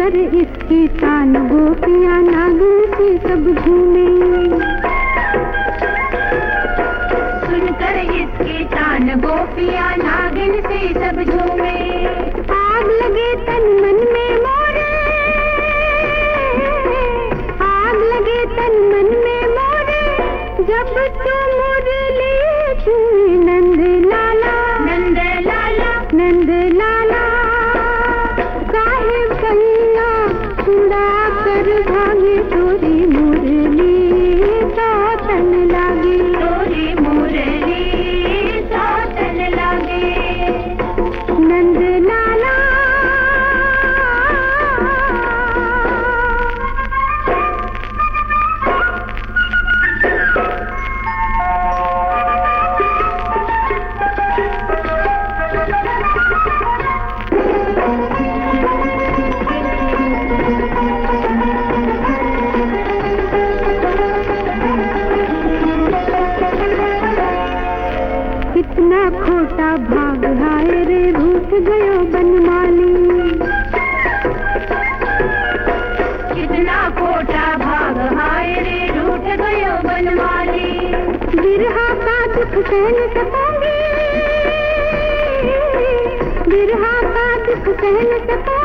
कर इसकी तान गोपिया नागन से सब झूमे सुनकर इसकी तान गोपिया नागन से सब झूमे मुरली हाय रे भूत गयो बनमाली। कितना कोटा भाग हाय रे गयो बनमाली। बिरहा का दुख सहन सकोगे बिरहा का दुख सहन सकोगे